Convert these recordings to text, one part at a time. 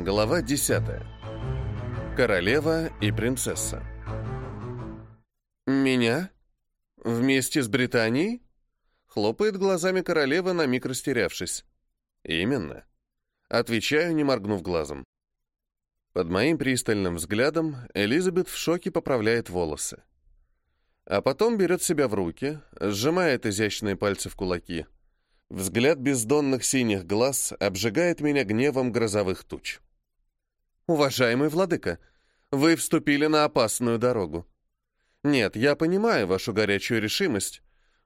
Глава 10. Королева и принцесса. «Меня? Вместе с Британией?» Хлопает глазами королева, на миг растерявшись. «Именно». Отвечаю, не моргнув глазом. Под моим пристальным взглядом Элизабет в шоке поправляет волосы. А потом берет себя в руки, сжимает изящные пальцы в кулаки. Взгляд бездонных синих глаз обжигает меня гневом грозовых туч. «Уважаемый владыка, вы вступили на опасную дорогу. Нет, я понимаю вашу горячую решимость.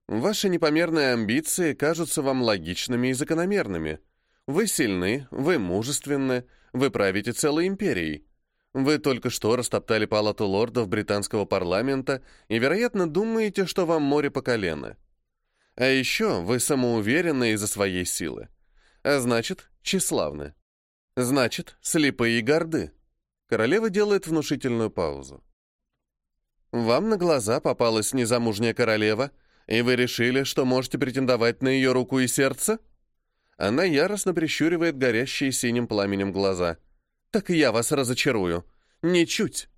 Ваши непомерные амбиции кажутся вам логичными и закономерными. Вы сильны, вы мужественны, вы правите целой империей. Вы только что растоптали палату лордов британского парламента и, вероятно, думаете, что вам море по колено. А еще вы самоуверенны из-за своей силы. А значит, тщеславны. Значит, слепые и горды. Королева делает внушительную паузу. Вам на глаза попалась незамужняя королева, и вы решили, что можете претендовать на ее руку и сердце? Она яростно прищуривает горящие синим пламенем глаза. Так я вас разочарую. Ничуть.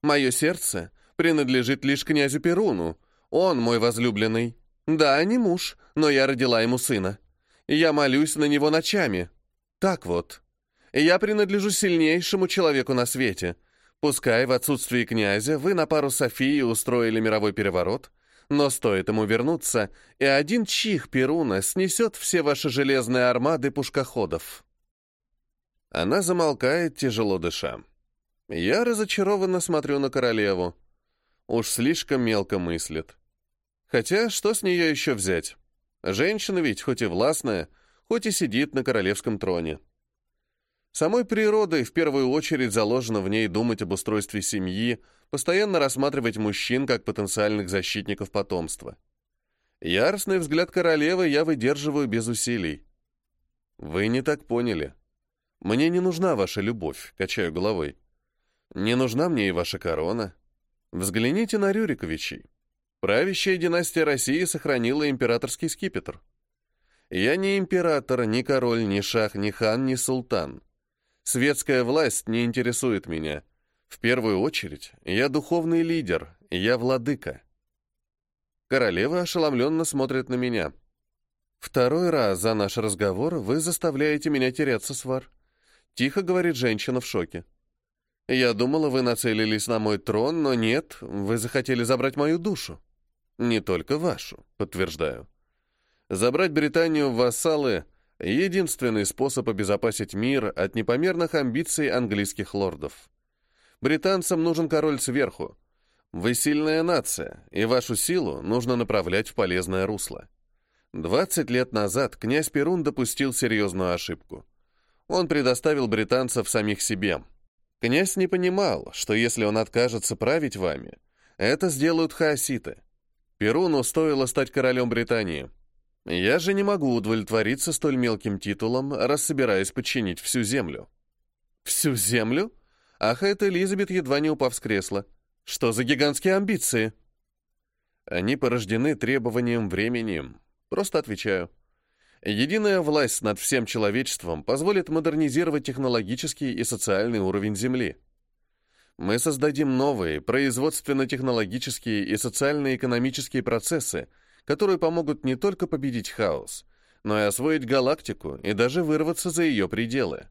Мое сердце принадлежит лишь князю Перуну. Он мой возлюбленный. Да, не муж, но я родила ему сына. Я молюсь на него ночами. Так вот. Я принадлежу сильнейшему человеку на свете. Пускай в отсутствии князя вы на пару Софии устроили мировой переворот, но стоит ему вернуться, и один чих Перуна снесет все ваши железные армады пушкоходов. Она замолкает, тяжело дыша. Я разочарованно смотрю на королеву. Уж слишком мелко мыслит. Хотя, что с нее еще взять? Женщина ведь хоть и властная, хоть и сидит на королевском троне. Самой природой в первую очередь заложено в ней думать об устройстве семьи, постоянно рассматривать мужчин как потенциальных защитников потомства. Яростный взгляд королевы я выдерживаю без усилий. Вы не так поняли. Мне не нужна ваша любовь, качаю головой. Не нужна мне и ваша корона. Взгляните на Рюриковичей. Правящая династия России сохранила императорский скипетр. Я не император, ни король, ни шах, ни хан, ни султан. Светская власть не интересует меня. В первую очередь, я духовный лидер, я владыка. Королева ошеломленно смотрит на меня. Второй раз за наш разговор вы заставляете меня теряться, свар. Тихо говорит женщина в шоке. Я думала, вы нацелились на мой трон, но нет, вы захотели забрать мою душу. Не только вашу, подтверждаю. Забрать Британию в вассалы — единственный способ обезопасить мир от непомерных амбиций английских лордов. Британцам нужен король сверху. Вы сильная нация, и вашу силу нужно направлять в полезное русло. 20 лет назад князь Перун допустил серьезную ошибку. Он предоставил британцев самих себе — Князь не понимал, что если он откажется править вами, это сделают хаоситы. Перуну стоило стать королем Британии. Я же не могу удовлетвориться столь мелким титулом, раз собираюсь подчинить всю землю. Всю землю? Ахает Элизабет, едва не упав с кресла. Что за гигантские амбиции? Они порождены требованием времени. Просто отвечаю. Единая власть над всем человечеством позволит модернизировать технологический и социальный уровень Земли. Мы создадим новые производственно-технологические и социально-экономические процессы, которые помогут не только победить хаос, но и освоить галактику и даже вырваться за ее пределы.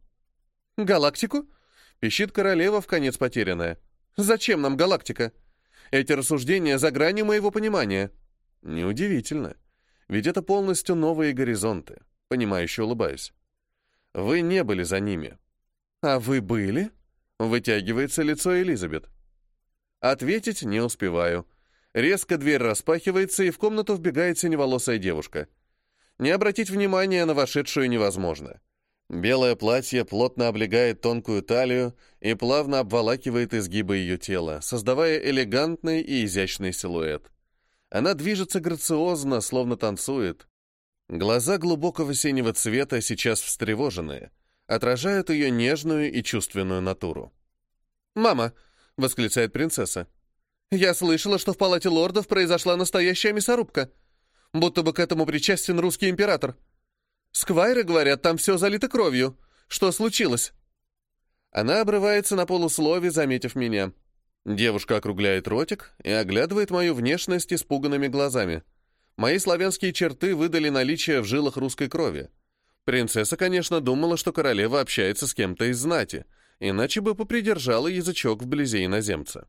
«Галактику?» — пищит королева в конец потерянная. «Зачем нам галактика? Эти рассуждения за гранью моего понимания». «Неудивительно». Ведь это полностью новые горизонты. Понимающе улыбаюсь. Вы не были за ними. А вы были? Вытягивается лицо Элизабет. Ответить не успеваю. Резко дверь распахивается, и в комнату вбегает синеволосая девушка. Не обратить внимания на вошедшую невозможно. Белое платье плотно облегает тонкую талию и плавно обволакивает изгибы ее тела, создавая элегантный и изящный силуэт. Она движется грациозно, словно танцует. Глаза глубокого синего цвета, сейчас встревоженные, отражают ее нежную и чувственную натуру. «Мама!» — восклицает принцесса. «Я слышала, что в палате лордов произошла настоящая мясорубка. Будто бы к этому причастен русский император. Сквайры говорят, там все залито кровью. Что случилось?» Она обрывается на полуслове, заметив меня. Девушка округляет ротик и оглядывает мою внешность испуганными глазами. Мои славянские черты выдали наличие в жилах русской крови. Принцесса, конечно, думала, что королева общается с кем-то из знати, иначе бы попридержала язычок вблизи иноземца.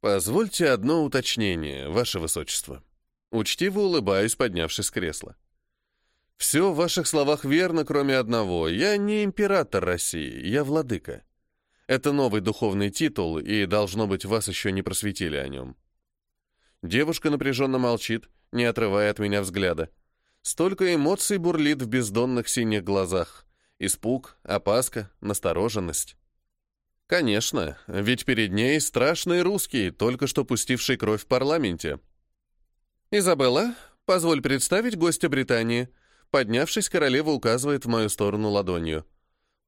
«Позвольте одно уточнение, ваше высочество». Учтиво улыбаюсь, поднявшись с кресла. «Все в ваших словах верно, кроме одного. Я не император России, я владыка. Это новый духовный титул, и, должно быть, вас еще не просветили о нем». Девушка напряженно молчит, не отрывая от меня взгляда. Столько эмоций бурлит в бездонных синих глазах. Испуг, опаска, настороженность. Конечно, ведь перед ней страшный русский, только что пустивший кровь в парламенте. «Изабелла, позволь представить гостя Британии», Поднявшись, королева указывает в мою сторону ладонью.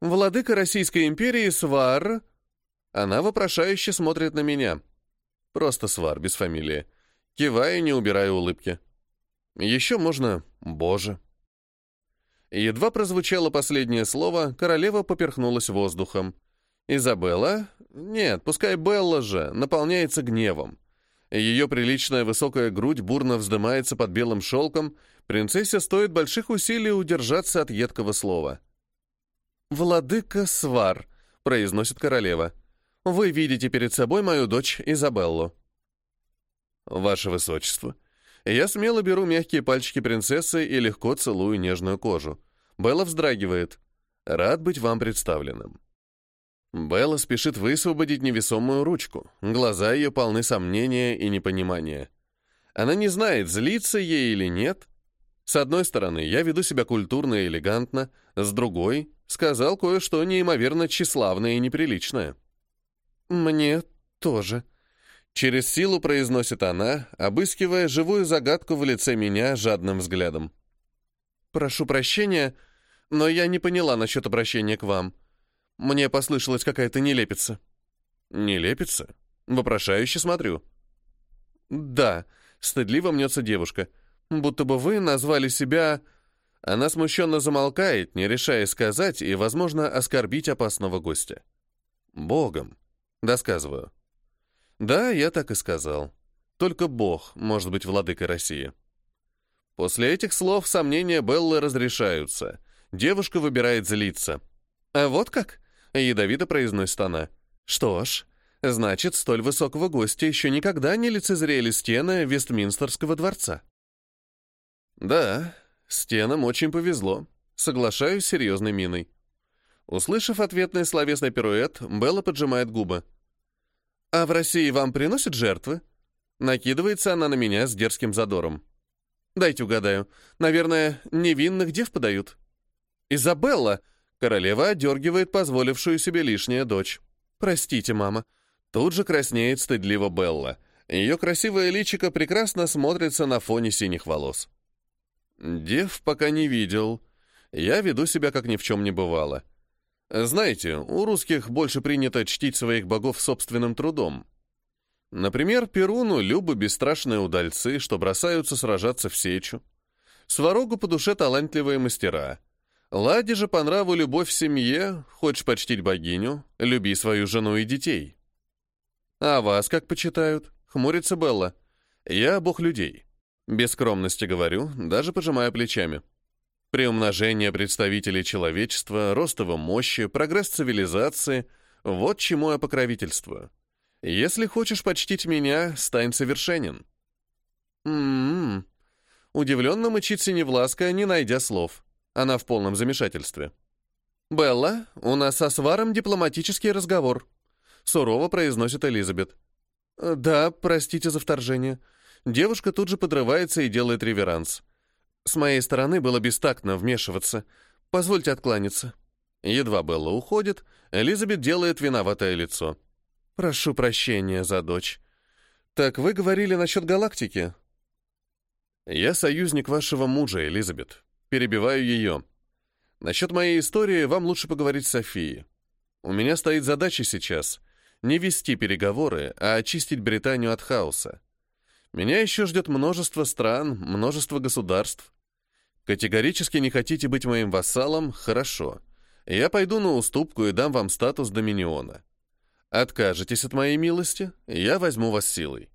«Владыка Российской империи Свар...» Она вопрошающе смотрит на меня. Просто Свар, без фамилии. Киваю, не убираю улыбки. Еще можно «Боже». Едва прозвучало последнее слово, королева поперхнулась воздухом. Изабелла? Нет, пускай Белла же, наполняется гневом. Ее приличная высокая грудь бурно вздымается под белым шелком, принцессе стоит больших усилий удержаться от едкого слова. «Владыка Свар», — произносит королева, — «вы видите перед собой мою дочь Изабеллу». «Ваше высочество», я смело беру мягкие пальчики принцессы и легко целую нежную кожу. Белла вздрагивает. Рад быть вам представленным. Белла спешит высвободить невесомую ручку. Глаза ее полны сомнения и непонимания. Она не знает, злиться ей или нет. С одной стороны, я веду себя культурно и элегантно, с другой — сказал кое-что неимоверно тщеславное и неприличное. «Мне тоже», Через силу произносит она, обыскивая живую загадку в лице меня жадным взглядом. «Прошу прощения, но я не поняла насчет обращения к вам. Мне послышалась какая-то нелепица». «Нелепица?» Вопрошающе смотрю. «Да», — стыдливо мнется девушка. «Будто бы вы назвали себя...» Она смущенно замолкает, не решая сказать и, возможно, оскорбить опасного гостя. «Богом», — досказываю. Да, я так и сказал. Только Бог может быть владыкой России. После этих слов сомнения Беллы разрешаются. Девушка выбирает злиться. «А вот как?» — ядовито произносит она. «Что ж, значит, столь высокого гостя еще никогда не лицезрели стены Вестминстерского дворца». «Да, стенам очень повезло», — соглашаюсь с серьезной миной. Услышав ответный словесный пируэт, Белла поджимает губы. «А в России вам приносят жертвы?» Накидывается она на меня с дерзким задором. «Дайте угадаю. Наверное, невинных дев подают?» «Изабелла!» Королева одергивает позволившую себе лишнее дочь. «Простите, мама». Тут же краснеет стыдливо Белла. Ее красивое личико прекрасно смотрится на фоне синих волос. Дев пока не видел. Я веду себя, как ни в чем не бывало. Знаете, у русских больше принято чтить своих богов собственным трудом. Например, Перуну любы бесстрашные удальцы, что бросаются сражаться в сечу. Сварогу по душе талантливые мастера. Ладе же по нраву любовь в семье, хочешь почтить богиню, люби свою жену и детей. А вас как почитают? Хмурится Белла. Я бог людей. Без скромности говорю, даже пожимая плечами. Приумножение представителей человечества, рост его мощи, прогресс цивилизации — вот чему я покровительствую. Если хочешь почтить меня, стань совершенен. М-м-м. Удивленно мычит Синевласка, не найдя слов. Она в полном замешательстве. «Белла, у нас со сваром дипломатический разговор», — сурово произносит Элизабет. «Да, простите за вторжение». Девушка тут же подрывается и делает реверанс. С моей стороны было бестактно вмешиваться. Позвольте откланяться. Едва Белла уходит, Элизабет делает виноватое лицо. Прошу прощения за дочь. Так вы говорили насчет галактики? Я союзник вашего мужа, Элизабет. Перебиваю ее. Насчет моей истории вам лучше поговорить с Софией. У меня стоит задача сейчас не вести переговоры, а очистить Британию от хаоса. Меня еще ждет множество стран, множество государств. Категорически не хотите быть моим вассалом? Хорошо. Я пойду на уступку и дам вам статус доминиона. Откажетесь от моей милости, я возьму вас силой».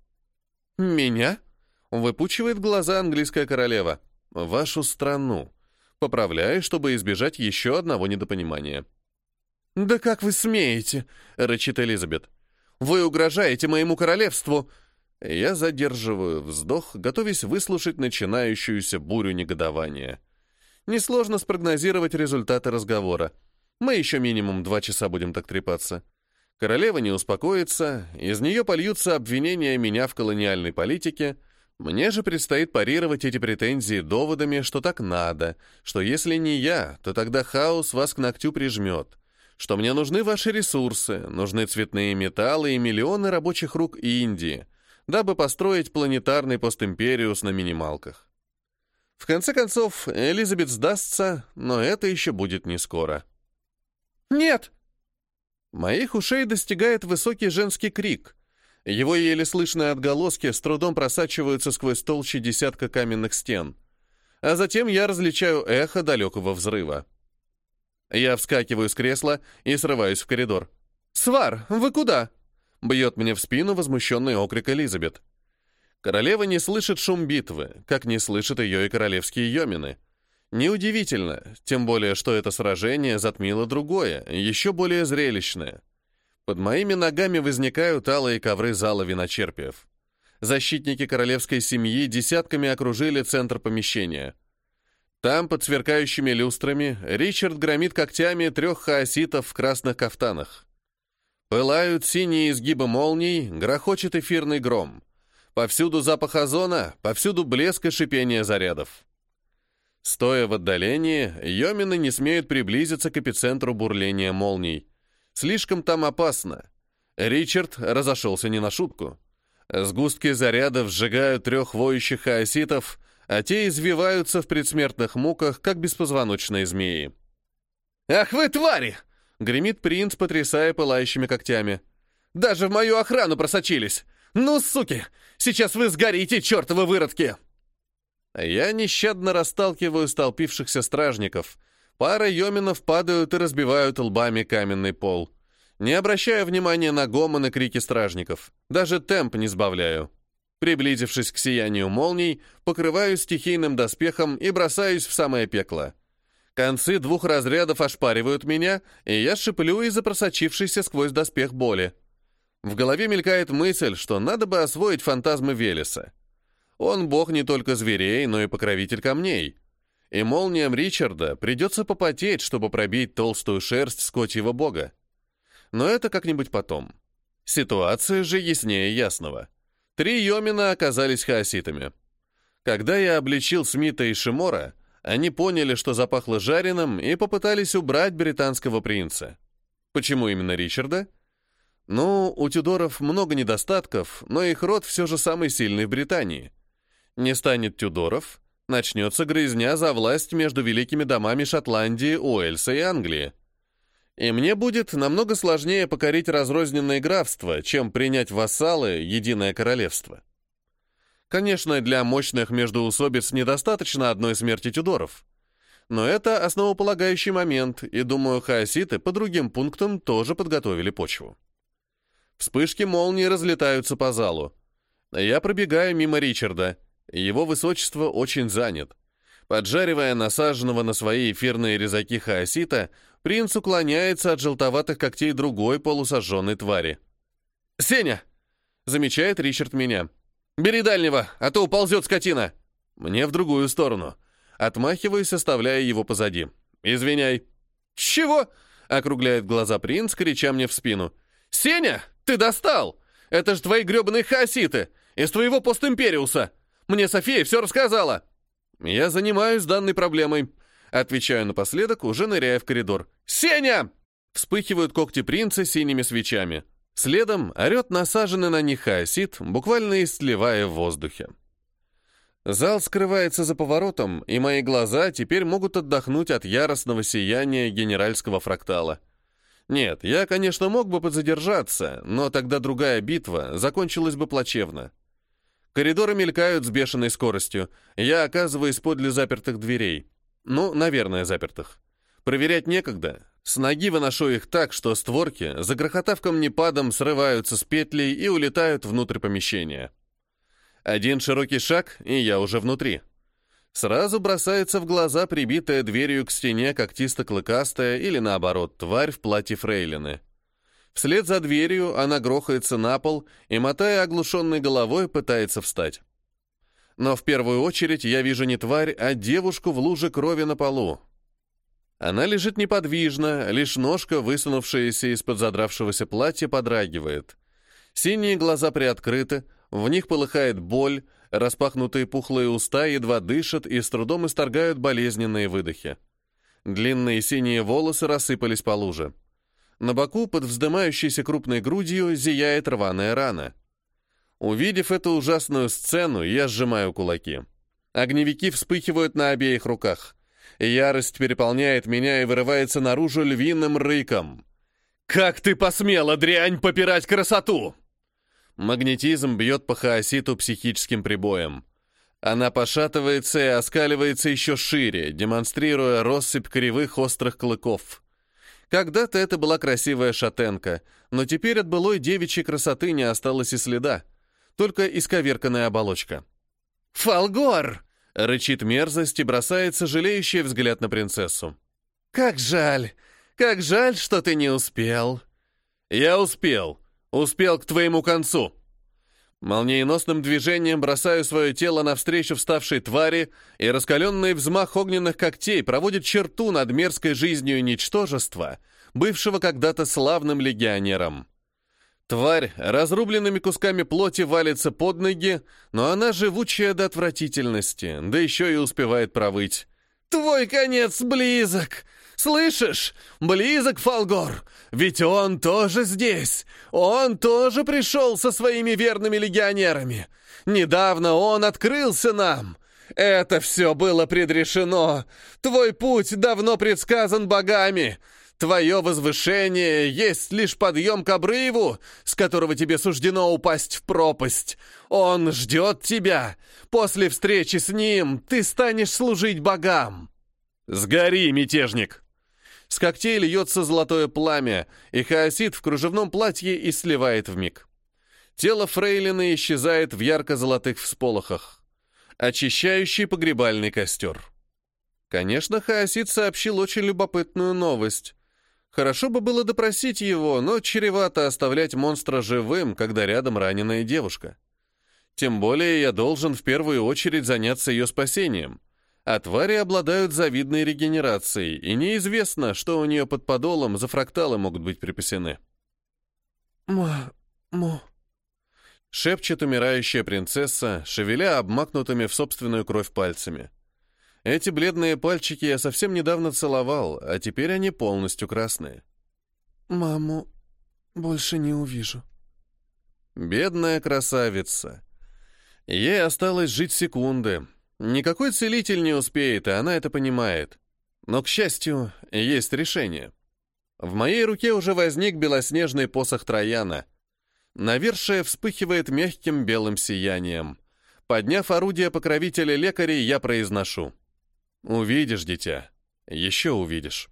«Меня?» — выпучивает глаза английская королева. «Вашу страну». Поправляю, чтобы избежать еще одного недопонимания. «Да как вы смеете?» — рычит Элизабет. «Вы угрожаете моему королевству!» Я задерживаю вздох, готовясь выслушать начинающуюся бурю негодования. Несложно спрогнозировать результаты разговора. Мы еще минимум два часа будем так трепаться. Королева не успокоится, из нее польются обвинения меня в колониальной политике, мне же предстоит парировать эти претензии доводами, что так надо, что если не я, то тогда хаос вас к ногтю прижмет, что мне нужны ваши ресурсы, нужны цветные металлы и миллионы рабочих рук Индии, дабы построить планетарный постимпериус на минималках. В конце концов, Элизабет сдастся, но это еще будет не скоро. «Нет!» Моих ушей достигает высокий женский крик. Его еле слышные отголоски с трудом просачиваются сквозь толщи десятка каменных стен. А затем я различаю эхо далекого взрыва. Я вскакиваю с кресла и срываюсь в коридор. «Свар, вы куда?» Бьет мне в спину возмущенный окрик Элизабет. Королева не слышит шум битвы, как не слышат ее и королевские йомины. Неудивительно, тем более, что это сражение затмило другое, еще более зрелищное. Под моими ногами возникают алые ковры зала виночерпиев. Защитники королевской семьи десятками окружили центр помещения. Там, под сверкающими люстрами, Ричард громит когтями трех хаоситов в красных кафтанах. Пылают синие изгибы молний, грохочет эфирный гром. Повсюду запах озона, повсюду блеск и шипение зарядов. Стоя в отдалении, Йомины не смеют приблизиться к эпицентру бурления молний. Слишком там опасно. Ричард разошелся не на шутку. Сгустки зарядов сжигают трех воющих хаоситов, а те извиваются в предсмертных муках, как беспозвоночные змеи. «Ах вы твари!» — гремит принц, потрясая пылающими когтями. «Даже в мою охрану просочились! Ну, суки! Сейчас вы сгорите, чертовы выродки!» Я нещадно расталкиваю столпившихся стражников. Пара йоминов падают и разбивают лбами каменный пол. Не обращая внимания на гомон и крики стражников. Даже темп не сбавляю. Приблизившись к сиянию молний, покрываю стихийным доспехом и бросаюсь в самое пекло. Концы двух разрядов ошпаривают меня, и я шиплю из-за просочившейся сквозь доспех боли. В голове мелькает мысль, что надо бы освоить фантазмы Велеса. Он бог не только зверей, но и покровитель камней. И молниям Ричарда придется попотеть, чтобы пробить толстую шерсть скотьего бога. Но это как-нибудь потом. Ситуация же яснее ясного. Три Йомина оказались хаоситами. Когда я обличил Смита и Шимора, они поняли, что запахло жареным, и попытались убрать британского принца. Почему именно Ричарда? Ну, у Тюдоров много недостатков, но их род все же самый сильный в Британии — не станет Тюдоров, начнется грызня за власть между великими домами Шотландии, Уэльса и Англии. И мне будет намного сложнее покорить разрозненные графства, чем принять вассалы единое королевство. Конечно, для мощных междоусобиц недостаточно одной смерти Тюдоров. Но это основополагающий момент, и, думаю, хаоситы по другим пунктам тоже подготовили почву. Вспышки молнии разлетаются по залу. Я пробегаю мимо Ричарда, его высочество очень занят. Поджаривая насаженного на свои эфирные резаки хаосита, принц уклоняется от желтоватых когтей другой полусожженной твари. «Сеня!» — замечает Ричард меня. «Бери дальнего, а то уползет скотина!» Мне в другую сторону. Отмахиваюсь, оставляя его позади. «Извиняй». «Чего?» — округляет глаза принц, крича мне в спину. «Сеня, ты достал! Это ж твои гребаные хаоситы! Из твоего постимпериуса!» Мне София все рассказала!» «Я занимаюсь данной проблемой», — отвечаю напоследок, уже ныряя в коридор. «Сеня!» Вспыхивают когти принца синими свечами. Следом орет насаженный на них хаосит, буквально истлевая в воздухе. Зал скрывается за поворотом, и мои глаза теперь могут отдохнуть от яростного сияния генеральского фрактала. Нет, я, конечно, мог бы подзадержаться, но тогда другая битва закончилась бы плачевно. Коридоры мелькают с бешеной скоростью. Я оказываюсь подле запертых дверей. Ну, наверное, запертых. Проверять некогда. С ноги выношу их так, что створки, загрохотав камнепадом, срываются с петлей и улетают внутрь помещения. Один широкий шаг, и я уже внутри. Сразу бросается в глаза прибитая дверью к стене когтисто-клыкастая или, наоборот, тварь в платье фрейлины. Вслед за дверью она грохается на пол и, мотая оглушенной головой, пытается встать. Но в первую очередь я вижу не тварь, а девушку в луже крови на полу. Она лежит неподвижно, лишь ножка, высунувшаяся из-под задравшегося платья, подрагивает. Синие глаза приоткрыты, в них полыхает боль, распахнутые пухлые уста едва дышат и с трудом исторгают болезненные выдохи. Длинные синие волосы рассыпались по луже. На боку под вздымающейся крупной грудью зияет рваная рана. Увидев эту ужасную сцену, я сжимаю кулаки. Огневики вспыхивают на обеих руках. Ярость переполняет меня и вырывается наружу львиным рыком. «Как ты посмела, дрянь, попирать красоту!» Магнетизм бьет по хаоситу психическим прибоем. Она пошатывается и оскаливается еще шире, демонстрируя россыпь кривых острых клыков. Когда-то это была красивая шатенка, но теперь от былой девичьей красоты не осталось и следа, только исковерканная оболочка. «Фалгор!» — рычит мерзость и бросает сожалеющий взгляд на принцессу. «Как жаль! Как жаль, что ты не успел!» «Я успел!» Успел к твоему концу. Молниеносным движением бросаю свое тело навстречу вставшей твари, и раскаленный взмах огненных когтей проводит черту над мерзкой жизнью ничтожества, бывшего когда-то славным легионером. Тварь разрубленными кусками плоти валится под ноги, но она живучая до отвратительности, да еще и успевает провыть. «Твой конец близок! Слышишь? Близок Фалгор! Ведь он тоже здесь! Он тоже пришел со своими верными легионерами! Недавно он открылся нам!» «Это все было предрешено! Твой путь давно предсказан богами! Твое возвышение есть лишь подъем к обрыву, с которого тебе суждено упасть в пропасть. Он ждет тебя. После встречи с ним ты станешь служить богам. Сгори, мятежник!» С когтей льется золотое пламя, и хаосит в кружевном платье и сливает в миг. Тело фрейлины исчезает в ярко-золотых всполохах. Очищающий погребальный костер. Конечно, хаосит сообщил очень любопытную новость. Хорошо бы было допросить его, но чревато оставлять монстра живым, когда рядом раненая девушка. Тем более я должен в первую очередь заняться ее спасением — а твари обладают завидной регенерацией, и неизвестно, что у нее под подолом за фракталы могут быть припасены. «Ма-мо», — шепчет умирающая принцесса, шевеля обмакнутыми в собственную кровь пальцами. Эти бледные пальчики я совсем недавно целовал, а теперь они полностью красные. «Маму больше не увижу». Бедная красавица. Ей осталось жить секунды, Никакой целитель не успеет, и она это понимает. Но, к счастью, есть решение. В моей руке уже возник белоснежный посох Трояна. Навершие вспыхивает мягким белым сиянием. Подняв орудие покровителя лекарей, я произношу. «Увидишь, дитя. Еще увидишь».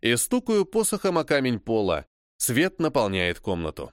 И стукаю посохом о камень пола. Свет наполняет комнату.